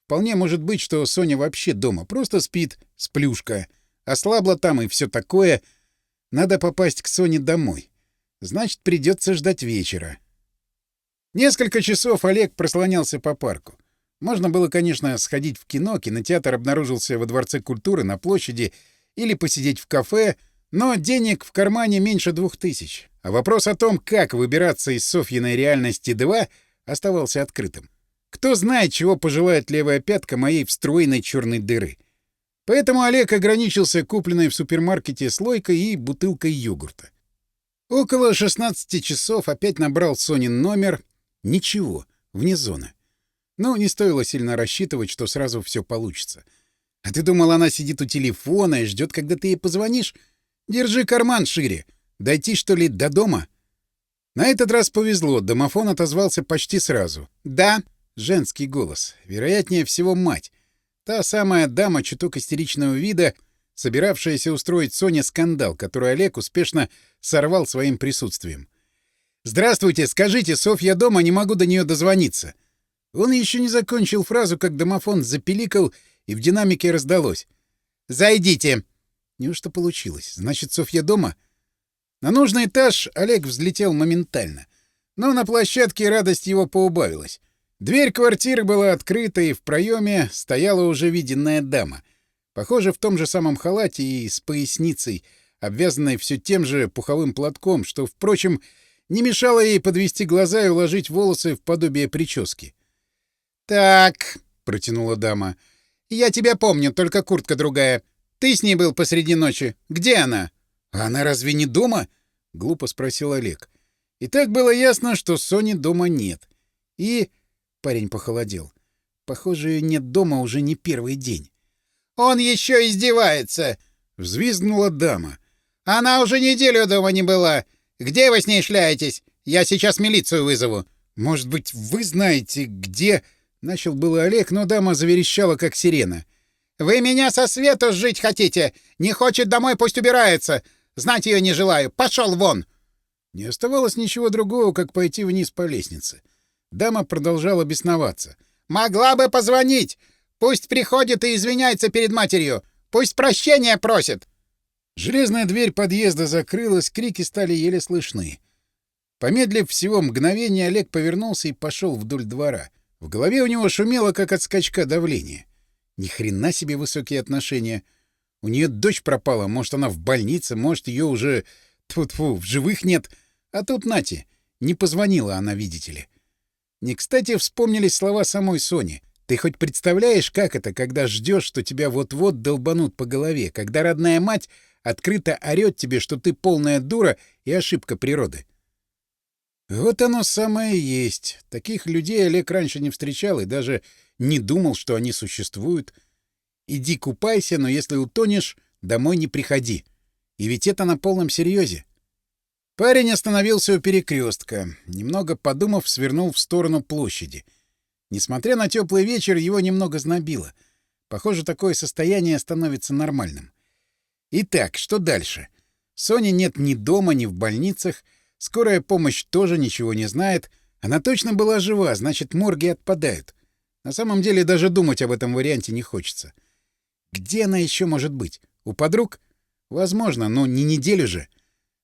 Вполне может быть, что Соня вообще дома просто спит, сплюшка. Ослабла там и все такое. Надо попасть к Соне домой. Значит, придется ждать вечера. Несколько часов Олег прослонялся по парку. Можно было, конечно, сходить в кино, кинотеатр обнаружился во Дворце культуры на площади, или посидеть в кафе, но денег в кармане меньше двух тысяч. А вопрос о том, как выбираться из Софьиной реальности 2, оставался открытым. Кто знает, чего пожелает левая пятка моей встроенной черной дыры. Поэтому Олег ограничился купленной в супермаркете слойкой и бутылкой йогурта. Около 16 часов опять набрал Сонин номер. Ничего, вне зоны. Ну, не стоило сильно рассчитывать, что сразу все получится. А ты думал, она сидит у телефона и ждет, когда ты ей позвонишь? Держи карман шире. Дойти, что ли, до дома? На этот раз повезло, домофон отозвался почти сразу. «Да», Женский голос. Вероятнее всего, мать. Та самая дама чуток истеричного вида, собиравшаяся устроить Соне скандал, который Олег успешно сорвал своим присутствием. «Здравствуйте! Скажите, Софья дома, не могу до нее дозвониться!» Он еще не закончил фразу, как домофон запеликал, и в динамике раздалось. «Зайдите!» Неужто получилось? Значит, Софья дома? На нужный этаж Олег взлетел моментально. Но на площадке радость его поубавилась. Дверь квартиры была открыта, и в проеме стояла уже виденная дама. Похоже, в том же самом халате и с поясницей, обвязанной все тем же пуховым платком, что, впрочем, не мешало ей подвести глаза и уложить волосы в подобие прически. «Так», — протянула дама, — «я тебя помню, только куртка другая. Ты с ней был посреди ночи. Где она?» «А «Она разве не дома?» — глупо спросил Олег. И так было ясно, что Сони дома нет. И... Парень похолодел. Похоже, нет дома уже не первый день. «Он еще издевается!» — взвизгнула дама. «Она уже неделю дома не была. Где вы с ней шляетесь? Я сейчас милицию вызову». «Может быть, вы знаете, где...» — начал было Олег, но дама заверещала, как сирена. «Вы меня со свету жить хотите! Не хочет домой, пусть убирается! Знать ее не желаю! Пошел вон!» Не оставалось ничего другого, как пойти вниз по лестнице. — Дама продолжала бесноваться. «Могла бы позвонить!
Пусть приходит и извиняется перед матерью! Пусть прощения просит!»
Железная дверь подъезда закрылась, крики стали еле слышны. Помедлив всего мгновение, Олег повернулся и пошел вдоль двора. В голове у него шумело, как от скачка давления. Ни хрена себе высокие отношения. У нее дочь пропала, может, она в больнице, может, ее уже... Тьфу-тьфу, в живых нет. А тут, нате, не позвонила она, видите ли. Не кстати вспомнились слова самой Сони. Ты хоть представляешь, как это, когда ждешь, что тебя вот-вот долбанут по голове, когда родная мать открыто орёт тебе, что ты полная дура и ошибка природы? Вот оно самое есть. Таких людей Олег раньше не встречал и даже не думал, что они существуют. Иди купайся, но если утонешь, домой не приходи. И ведь это на полном серьезе. Парень остановился у перекрестка, немного подумав, свернул в сторону площади. Несмотря на теплый вечер, его немного знобило. Похоже, такое состояние становится нормальным. Итак, что дальше? Сони нет ни дома, ни в больницах. Скорая помощь тоже ничего не знает. Она точно была жива, значит, морги отпадают. На самом деле даже думать об этом варианте не хочется. Где она еще может быть? У подруг? Возможно, но не неделю же. —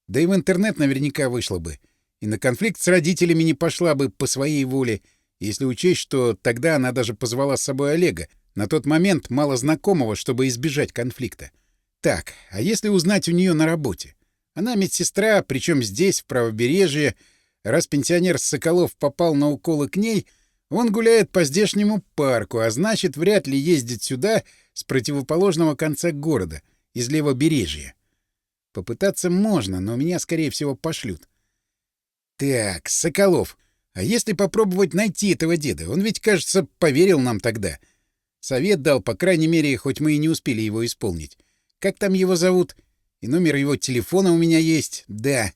да и в интернет наверняка вышло бы. И на конфликт с родителями не пошла бы по своей воле, если учесть, что тогда она даже позвала с собой Олега, на тот момент мало знакомого, чтобы избежать конфликта. Так, а если узнать у нее на работе? Она медсестра, причем здесь, в правобережье. Раз пенсионер Соколов попал на уколы к ней, он гуляет по здешнему парку, а значит, вряд ли ездит сюда с противоположного конца города, из левобережья. Попытаться можно, но меня, скорее всего, пошлют. Так, Соколов. А если попробовать найти этого деда? Он ведь, кажется, поверил нам тогда. Совет дал, по крайней мере, хоть мы и не успели его исполнить. Как там его зовут? И номер его телефона у меня есть. Да.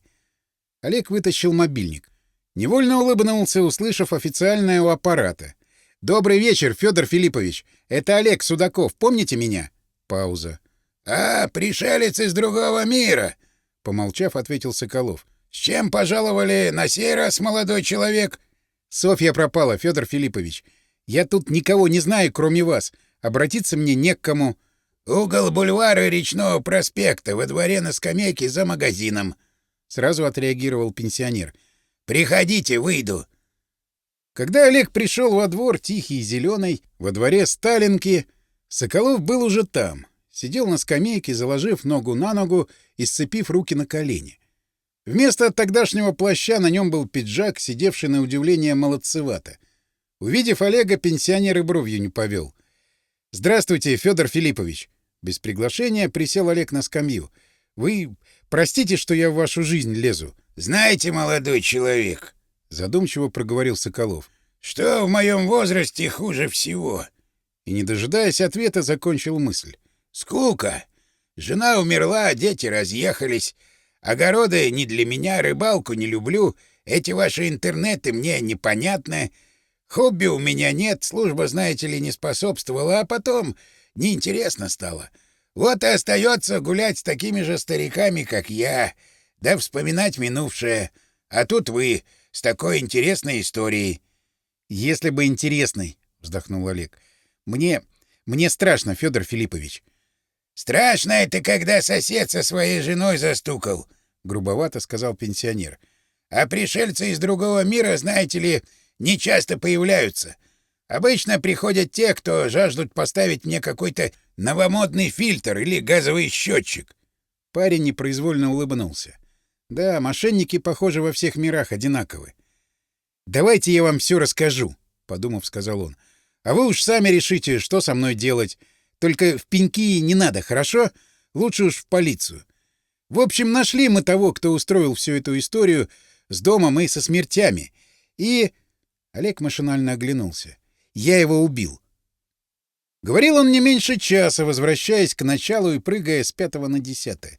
Олег вытащил мобильник. Невольно улыбнулся, услышав официальное у аппарата. «Добрый вечер, Федор Филиппович. Это Олег Судаков. Помните меня?» Пауза.
«А, пришелец из другого мира!» — помолчав, ответил Соколов. «С чем пожаловали на сей раз, молодой человек?»
«Софья пропала, Федор Филиппович. Я тут никого не знаю, кроме вас. Обратиться мне не к кому».
«Угол бульвара Речного проспекта, во дворе на скамейке за магазином», — сразу отреагировал пенсионер. «Приходите, выйду».
Когда Олег пришел во двор, тихий и зеленый, во дворе Сталинки, Соколов был уже там — Сидел на скамейке, заложив ногу на ногу и сцепив руки на колени. Вместо тогдашнего плаща на нем был пиджак, сидевший на удивление молодцевато. Увидев Олега, пенсионер и бровью не повел. «Здравствуйте, Федор Филиппович!» Без приглашения присел Олег на скамью. «Вы простите, что я в вашу жизнь лезу».
«Знаете, молодой человек...» — задумчиво проговорил Соколов. «Что в моем возрасте хуже всего?»
И, не дожидаясь ответа, закончил мысль.
Скука. Жена умерла, дети разъехались. Огороды не для меня, рыбалку не люблю. Эти ваши интернеты мне непонятны. Хобби у меня нет, служба, знаете ли, не способствовала, а потом неинтересно стало. Вот и остается гулять с такими же стариками, как я, да вспоминать минувшее. А тут вы с такой интересной историей.
— Если бы интересной, — вздохнул Олег. — Мне... мне страшно, Федор Филиппович.
«Страшно это, когда сосед со своей женой застукал», — грубовато сказал пенсионер. «А пришельцы из другого мира, знаете ли, не часто появляются. Обычно приходят те, кто жаждут поставить мне какой-то новомодный фильтр или газовый счетчик».
Парень непроизвольно улыбнулся. «Да, мошенники, похоже, во всех мирах одинаковы». «Давайте я вам все расскажу», — подумав, сказал он. «А вы уж сами решите, что со мной делать». Только в пеньки не надо, хорошо? Лучше уж в полицию. В общем, нашли мы того, кто устроил всю эту историю с домом и со смертями. И... Олег машинально оглянулся. Я его убил. Говорил он не меньше часа, возвращаясь к началу и прыгая с пятого на десятое.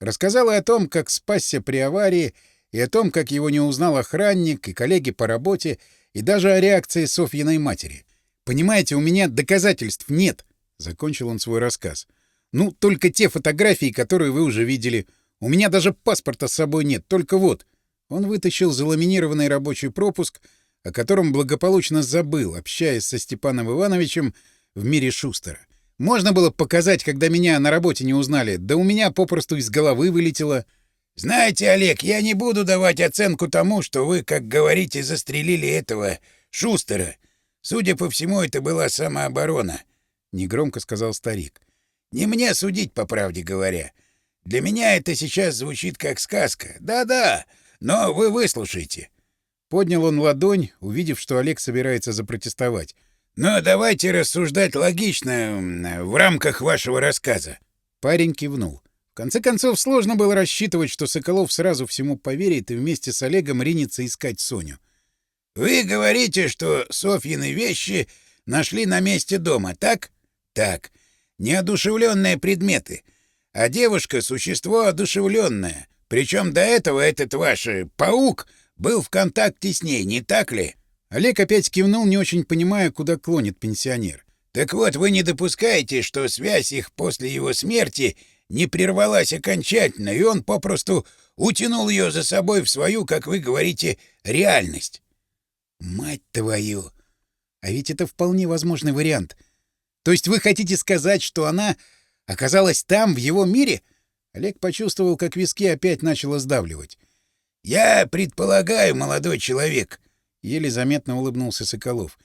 Рассказал и о том, как спасся при аварии, и о том, как его не узнал охранник и коллеги по работе, и даже о реакции Софьиной матери. «Понимаете, у меня доказательств нет. Закончил он свой рассказ. «Ну, только те фотографии, которые вы уже видели. У меня даже паспорта с собой нет, только вот». Он вытащил заламинированный рабочий пропуск, о котором благополучно забыл, общаясь со Степаном Ивановичем в мире Шустера. «Можно было показать, когда меня на работе не узнали, да у меня попросту из головы вылетело».
«Знаете, Олег, я не буду давать оценку тому, что вы, как говорите, застрелили этого Шустера. Судя по всему, это была самооборона. — негромко сказал старик. «Не мне судить, по правде говоря. Для меня это сейчас звучит как сказка. Да-да, но вы выслушайте».
Поднял он ладонь, увидев, что Олег собирается запротестовать.
«Но давайте рассуждать логично в рамках вашего рассказа».
Парень кивнул. В конце концов, сложно было рассчитывать, что Соколов сразу всему поверит и вместе с Олегом ринется искать Соню.
«Вы говорите, что Софьины вещи нашли на месте дома, так?» Так, неодушевленные предметы. А девушка — существо одушевленное. Причем до этого этот ваш э, паук был в контакте с ней, не так ли?
Олег опять кивнул, не очень понимая, куда клонит пенсионер.
Так вот, вы не допускаете, что связь их после его смерти не прервалась окончательно, и он попросту утянул ее за собой в свою, как вы говорите, реальность.
Мать твою! А ведь это вполне возможный вариант — то есть вы хотите сказать, что она оказалась там, в его мире? Олег почувствовал, как виски опять начало сдавливать.
Я предполагаю, молодой человек,
еле заметно улыбнулся Соколов.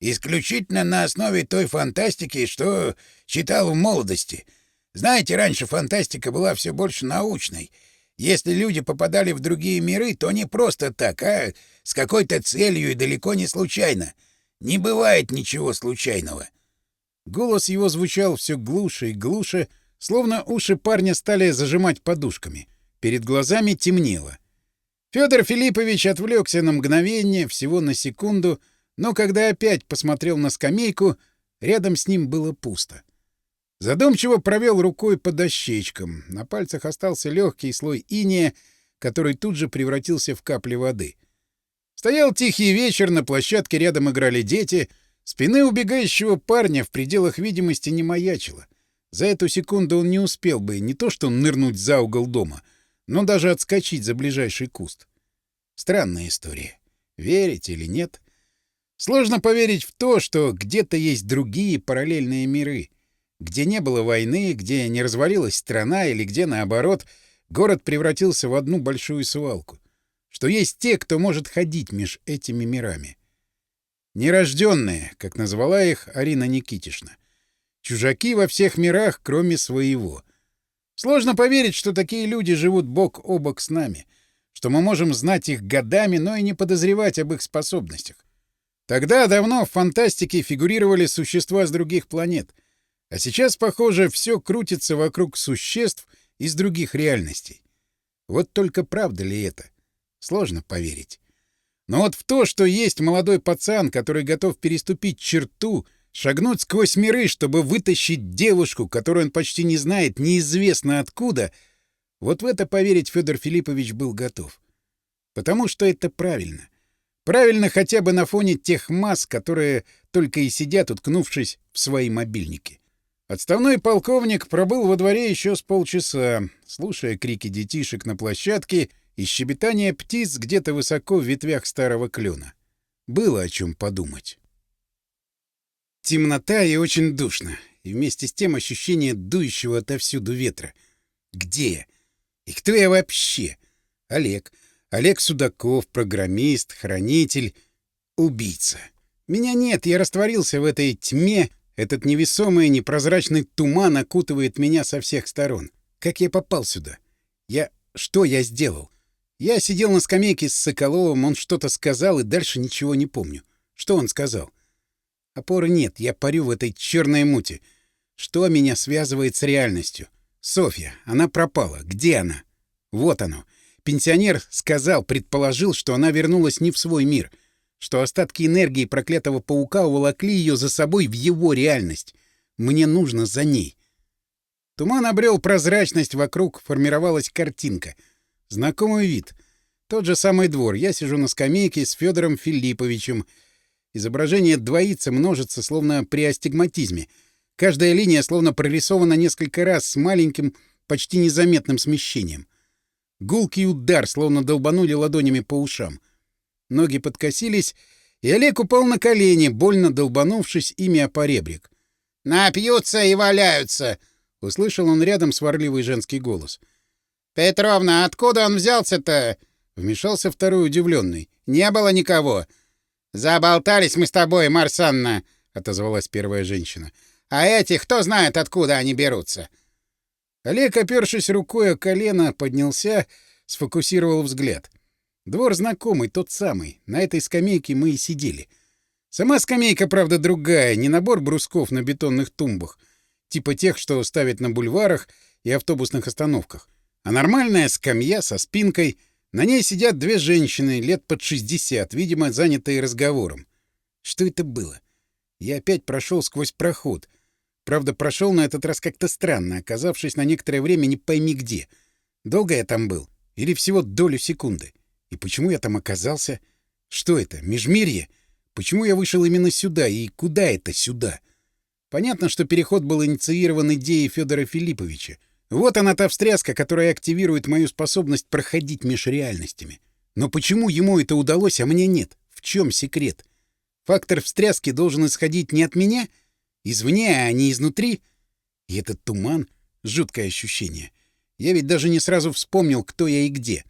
Исключительно на основе той фантастики, что читал в молодости. Знаете, раньше фантастика была все больше научной. Если люди попадали в другие миры, то не просто так, а с какой-то целью и далеко не случайно. Не бывает ничего случайного.
Голос его звучал все глуше и глуше, словно уши парня стали зажимать подушками. Перед глазами темнело. Федор Филиппович отвлекся на мгновение, всего на секунду, но когда опять посмотрел на скамейку, рядом с ним было пусто. Задумчиво провел рукой по дощечкам. На пальцах остался легкий слой иния, который тут же превратился в капли воды. Стоял тихий вечер, на площадке рядом играли дети — Спины убегающего парня в пределах видимости не маячило. За эту секунду он не успел бы не то что нырнуть за угол дома, но даже отскочить за ближайший куст. Странная история. Верить или нет? Сложно поверить в то, что где-то есть другие параллельные миры, где не было войны, где не развалилась страна или где, наоборот, город превратился в одну большую свалку, что есть те, кто может ходить меж этими мирами. — Нерожденные, как назвала их Арина Никитишна. Чужаки во всех мирах, кроме своего. Сложно поверить, что такие люди живут бок о бок с нами, что мы можем знать их годами, но и не подозревать об их способностях. Тогда давно в фантастике фигурировали существа с других планет, а сейчас, похоже, все крутится вокруг существ из других реальностей. Вот только правда ли это? Сложно поверить. Но вот в то, что есть молодой пацан, который готов переступить черту, шагнуть сквозь миры, чтобы вытащить девушку, которую он почти не знает, неизвестно откуда, вот в это поверить Федор Филиппович был готов. Потому что это правильно. Правильно хотя бы на фоне тех масс, которые только и сидят, уткнувшись в свои мобильники. Отставной полковник пробыл во дворе еще с полчаса, слушая крики детишек на площадке — и щебетание птиц где-то высоко в ветвях старого клюна Было о чем подумать. Темнота и очень душно, и вместе с тем ощущение дующего отовсюду ветра. Где я? И кто я вообще? Олег. Олег Судаков, программист, хранитель, убийца. Меня нет, я растворился в этой тьме. Этот невесомый непрозрачный туман окутывает меня со всех сторон. Как я попал сюда? Я... Что я сделал? Я сидел на скамейке с Соколовым, он что-то сказал, и дальше ничего не помню. Что он сказал? Опоры нет, я парю в этой черной мути. Что меня связывает с реальностью? Софья, она пропала. Где она? Вот оно. Пенсионер сказал, предположил, что она вернулась не в свой мир, что остатки энергии проклятого паука уволокли ее за собой в его реальность. Мне нужно за ней. Туман обрел прозрачность вокруг, формировалась картинка — Знакомый вид. Тот же самый двор. Я сижу на скамейке с Федором Филипповичем. Изображение двоится, множится, словно при астигматизме. Каждая линия словно прорисована несколько раз с маленьким, почти незаметным смещением. Гулкий удар, словно долбанули ладонями по ушам. Ноги подкосились, и Олег упал на колени, больно долбанувшись ими о поребрик.
«Напьются и валяются!»
— услышал он рядом сварливый женский голос.
— «Петровна, откуда он взялся-то?»
— вмешался второй удивленный.
«Не было никого». «Заболтались мы с тобой, Марсанна», — отозвалась первая женщина. «А эти, кто знает, откуда они берутся?»
Олег, опершись рукой о колено, поднялся, сфокусировал взгляд. Двор знакомый, тот самый. На этой скамейке мы и сидели. Сама скамейка, правда, другая, не набор брусков на бетонных тумбах, типа тех, что ставят на бульварах и автобусных остановках а нормальная скамья со спинкой. На ней сидят две женщины, лет под 60, видимо, занятые разговором. Что это было? Я опять прошел сквозь проход. Правда, прошел на этот раз как-то странно, оказавшись на некоторое время не пойми где. Долго я там был? Или всего долю секунды? И почему я там оказался? Что это, межмирье? Почему я вышел именно сюда? И куда это сюда? Понятно, что переход был инициирован идеей Федора Филипповича — вот она та встряска, которая активирует мою способность проходить межреальностями. Но почему ему это удалось, а мне нет? В чем секрет? Фактор встряски должен исходить не от меня, извне, а не изнутри. И этот туман — жуткое ощущение. Я ведь даже не сразу вспомнил, кто я и где.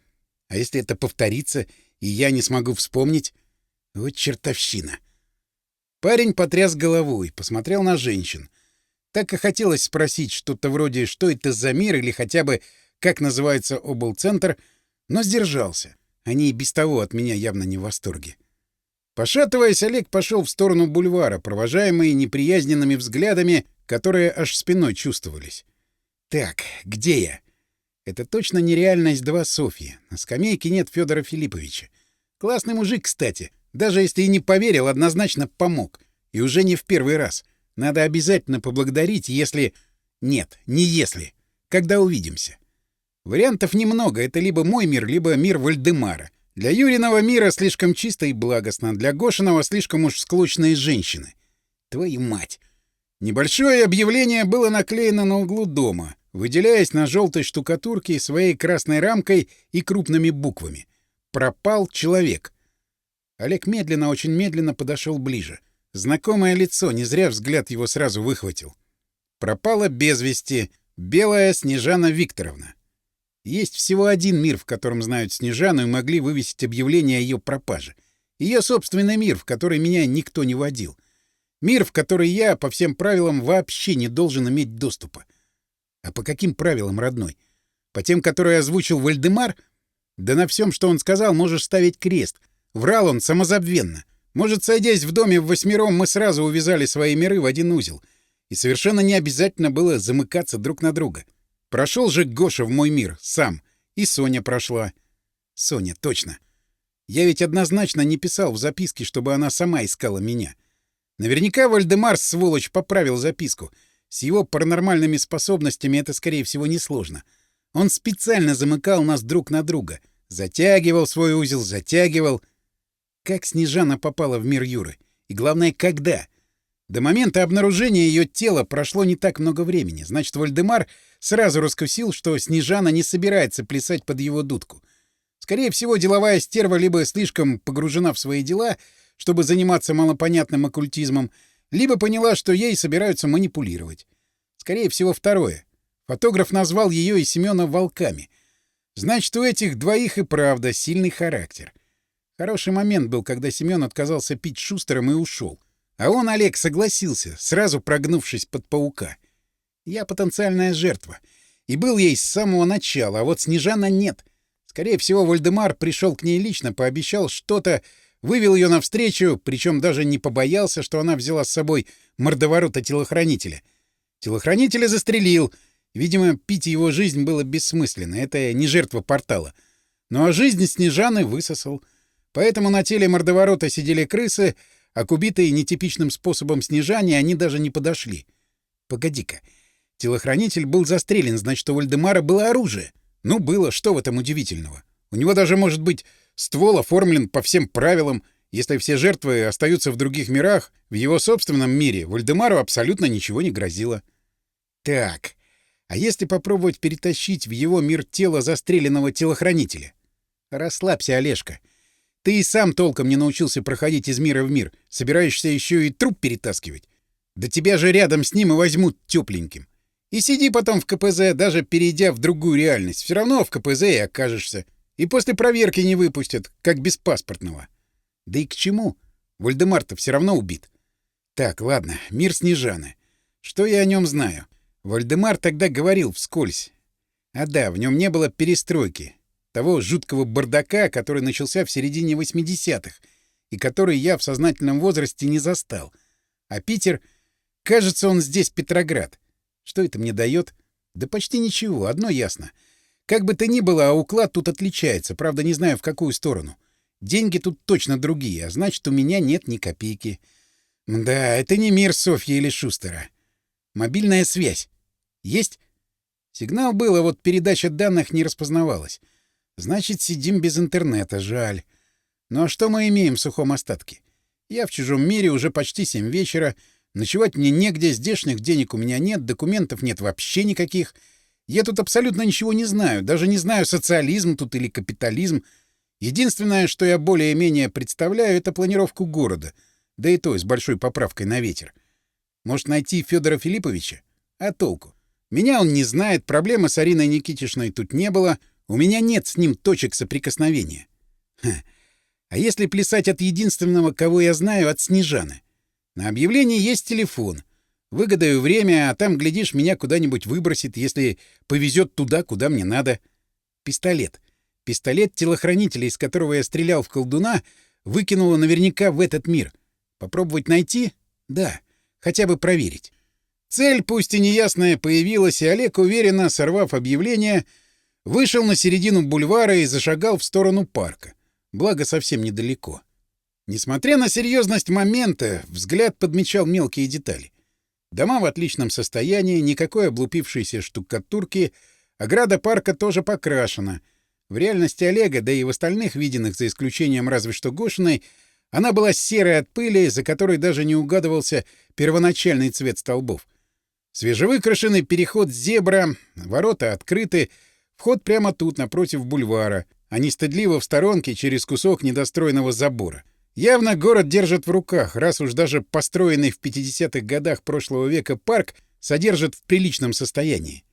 А если это повторится, и я не смогу вспомнить? Вот чертовщина. Парень потряс головой, посмотрел на женщин. Так и хотелось спросить что-то вроде «что это за мир?» или хотя бы «как называется облцентр?», но сдержался. Они и без того от меня явно не в восторге. Пошатываясь, Олег пошел в сторону бульвара, провожаемые неприязненными взглядами, которые аж спиной чувствовались. «Так, где я?» Это точно нереальность два Софьи. На скамейке нет Федора Филипповича. Классный мужик, кстати. Даже если и не поверил, однозначно помог. И уже не в первый раз. — надо обязательно поблагодарить, если... Нет, не если. Когда увидимся. Вариантов немного. Это либо мой мир, либо мир Вальдемара. Для Юриного мира слишком чисто и благостно, для Гошиного слишком уж склочные женщины. Твою мать! Небольшое объявление было наклеено на углу дома, выделяясь на желтой штукатурке своей красной рамкой и крупными буквами. «Пропал человек». Олег медленно, очень медленно подошел ближе — Знакомое лицо, не зря взгляд его сразу выхватил. Пропала без вести белая Снежана Викторовна. Есть всего один мир, в котором знают Снежану и могли вывесить объявление о ее пропаже. Ее собственный мир, в который меня никто не водил. Мир, в который я, по всем правилам, вообще не должен иметь доступа. А по каким правилам, родной? По тем, которые озвучил Вальдемар? Да на всем, что он сказал, можешь ставить крест. Врал он самозабвенно. — может, сойдясь в доме в восьмером, мы сразу увязали свои миры в один узел, и совершенно не обязательно было замыкаться друг на друга. Прошел же Гоша в мой мир сам, и Соня прошла. Соня, точно. Я ведь однозначно не писал в записке, чтобы она сама искала меня. Наверняка Вальдемар, сволочь, поправил записку. С его паранормальными способностями это, скорее всего, несложно. Он специально замыкал нас друг на друга. Затягивал свой узел, затягивал — как Снежана попала в мир Юры? И главное, когда? До момента обнаружения ее тела прошло не так много времени. Значит, Вольдемар сразу раскусил, что Снежана не собирается плясать под его дудку. Скорее всего, деловая стерва либо слишком погружена в свои дела, чтобы заниматься малопонятным оккультизмом, либо поняла, что ей собираются манипулировать. Скорее всего, второе. Фотограф назвал ее и Семена волками. Значит, у этих двоих и правда сильный характер. — Хороший момент был, когда Семён отказался пить шустером и ушел. А он, Олег, согласился, сразу прогнувшись под паука. Я потенциальная жертва. И был ей с самого начала, а вот Снежана нет. Скорее всего, Вольдемар пришел к ней лично, пообещал что-то, вывел ее навстречу, причем даже не побоялся, что она взяла с собой мордоворота-телохранителя. Телохранителя застрелил. Видимо, пить его жизнь было бессмысленно, это не жертва портала. Ну а жизнь Снежаны высосал — Поэтому на теле мордоворота сидели крысы, а к убитой нетипичным способом снижания они даже не подошли. Погоди-ка. Телохранитель был застрелен, значит, у Вальдемара было оружие. Ну, было, что в этом удивительного? У него даже, может быть, ствол оформлен по всем правилам. Если все жертвы остаются в других мирах, в его собственном мире Вальдемару абсолютно ничего не грозило. Так, а если попробовать перетащить в его мир тело застреленного телохранителя? Расслабься, Олежка. — ты и сам толком не научился проходить из мира в мир. Собираешься еще и труп перетаскивать. Да тебя же рядом с ним и возьмут тепленьким. И сиди потом в КПЗ, даже перейдя в другую реальность. Все равно в КПЗ и окажешься. И после проверки не выпустят, как без паспортного. Да и к чему? Вальдемар-то все равно убит. Так, ладно, мир Снежаны. Что я о нем знаю? Вальдемар тогда говорил вскользь. А да, в нем не было перестройки того жуткого бардака, который начался в середине 80-х, и который я в сознательном возрасте не застал. А Питер... Кажется, он здесь, Петроград. Что это мне дает? Да почти ничего, одно ясно. Как бы то ни было, а уклад тут отличается, правда, не знаю, в какую сторону. Деньги тут точно другие, а значит, у меня нет ни копейки. Да, это не мир Софьи или Шустера. Мобильная связь. Есть? Сигнал был, а вот передача данных не распознавалась. Значит, сидим без интернета, жаль. Ну а что мы имеем в сухом остатке? Я в чужом мире уже почти 7 вечера, ночевать мне негде, здешних денег у меня нет, документов нет вообще никаких. Я тут абсолютно ничего не знаю, даже не знаю, социализм тут или капитализм. Единственное, что я более-менее представляю, это планировку города, да и то с большой поправкой на ветер. Может, найти Федора Филипповича? А толку? Меня он не знает, проблемы с Ариной Никитишной тут не было — у меня нет с ним точек соприкосновения. Ха. А если плясать от единственного, кого я знаю, от Снежаны? На объявлении есть телефон. Выгадаю время, а там, глядишь, меня куда-нибудь выбросит, если повезет туда, куда мне надо. Пистолет. Пистолет телохранителя, из которого я стрелял в колдуна, выкинуло наверняка в этот мир. Попробовать найти? Да. Хотя бы проверить. Цель, пусть и неясная, появилась, и Олег уверенно, сорвав объявление, — Вышел на середину бульвара и зашагал в сторону парка. Благо, совсем недалеко. Несмотря на серьезность момента, взгляд подмечал мелкие детали. Дома в отличном состоянии, никакой облупившейся штукатурки, а ограда парка тоже покрашена. В реальности Олега, да и в остальных виденных, за исключением разве что Гошиной, она была серой от пыли, за которой даже не угадывался первоначальный цвет столбов. Свежевыкрашенный переход «Зебра», ворота открыты, Вход прямо тут, напротив бульвара, а не стыдливо в сторонке через кусок недостроенного забора. Явно город держит в руках, раз уж даже построенный в 50-х годах прошлого века парк содержит в приличном состоянии.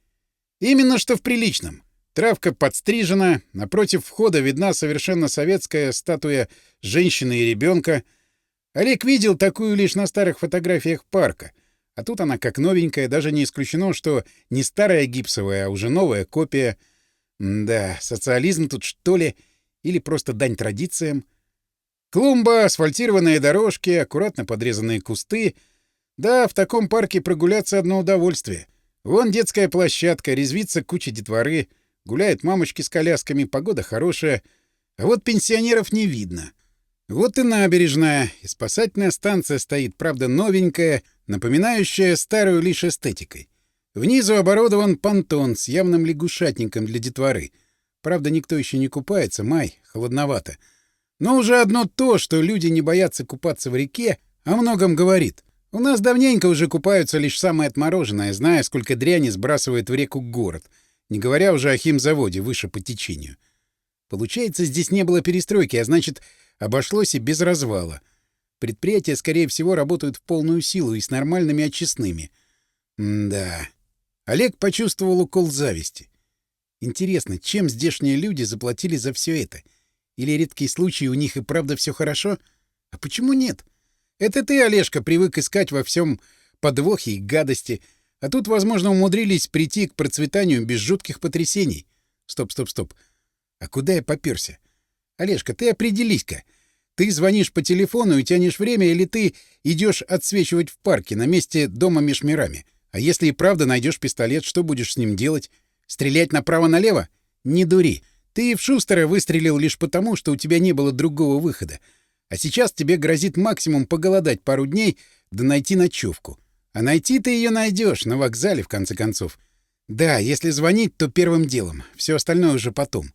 Именно что в приличном. Травка подстрижена, напротив входа видна совершенно советская статуя женщины и ребенка. Олег видел такую лишь на старых фотографиях парка. А тут она как новенькая, даже не исключено, что не старая гипсовая, а уже новая копия — да, социализм тут что ли? Или просто дань традициям? Клумба, асфальтированные дорожки, аккуратно подрезанные кусты. Да, в таком парке прогуляться одно удовольствие. Вон детская площадка, резвится куча детворы, гуляют мамочки с колясками, погода хорошая. А вот пенсионеров не видно. Вот и набережная, и спасательная станция стоит, правда, новенькая, напоминающая старую лишь эстетикой. Внизу оборудован понтон с явным лягушатником для детворы. Правда, никто еще не купается, май, холодновато. Но уже одно то, что люди не боятся купаться в реке, а о многом говорит. У нас давненько уже купаются лишь самые отмороженные, зная, сколько дряни сбрасывает в реку город, не говоря уже о химзаводе выше по течению. Получается, здесь не было перестройки, а значит, обошлось и без развала. Предприятия, скорее всего, работают в полную силу и с нормальными очистными. М да. Олег почувствовал укол зависти. Интересно, чем здешние люди заплатили за все это? Или редкие случаи у них и правда все хорошо? А почему нет? Это ты, Олежка, привык искать во всем подвохи и гадости, а тут, возможно, умудрились прийти к процветанию без жутких потрясений. Стоп, стоп, стоп. А куда я попёрся? Олежка, ты определись-ка. Ты звонишь по телефону и тянешь время, или ты идешь отсвечивать в парке на месте дома меж мирами? А если и правда найдешь пистолет, что будешь с ним делать? Стрелять направо-налево? Не дури. Ты в Шустера выстрелил лишь потому, что у тебя не было другого выхода. А сейчас тебе грозит максимум поголодать пару дней, да найти ночевку. А найти ты ее найдешь на вокзале, в конце концов. Да, если звонить, то первым делом. Все остальное уже потом.